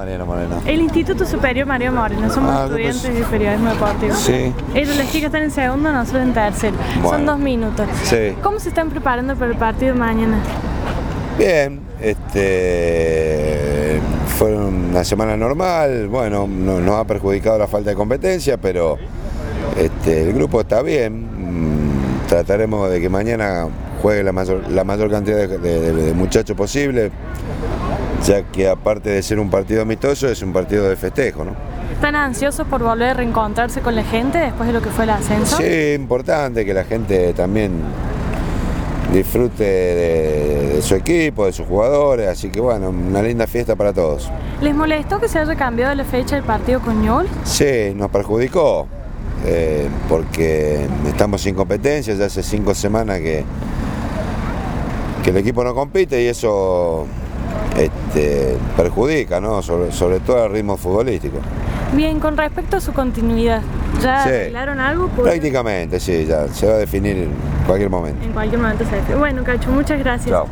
Mariano Moreno. El Instituto Superior Mario Moreno, somos Ah, estudiantes pues- de periodismo deportivo. Sí. Ellos, las chicas están en segundo, nosotros en tercero. Son dos minutos. Sí. ¿Cómo se están preparando para el partido de mañana? Bien, este fue una semana normal, bueno, no- nos ha perjudicado la falta de competencia, pero este, el grupo está bien. Mm, Trataremos de que mañana juegue la mayor, la mayor cantidad de, de- de muchachos posible, ya que aparte de ser un partido amistoso, es un partido de festejo, ¿no? ¿Están ansiosos por volver a reencontrarse con la gente después de lo que fue el ascenso? Sí, importante que la gente también disfrute de, de su equipo, de sus jugadores, así que bueno, una linda fiesta para todos. ¿Les molestó que se haya cambiado la fecha del partido con Ñol? Sí, nos perjudicó, eh, porque estamos sin competencia, ya hace cinco semanas que, que el equipo no compite y eso este, perjudica, ¿no? sobre, sobre todo el ritmo futbolístico. Bien, con respecto a su continuidad, ¿ya Sí. arreglaron algo? Por- Prácticamente, sí, ya se va a definir en cualquier momento. En cualquier momento se. Bueno, Cacho, muchas gracias. Chao.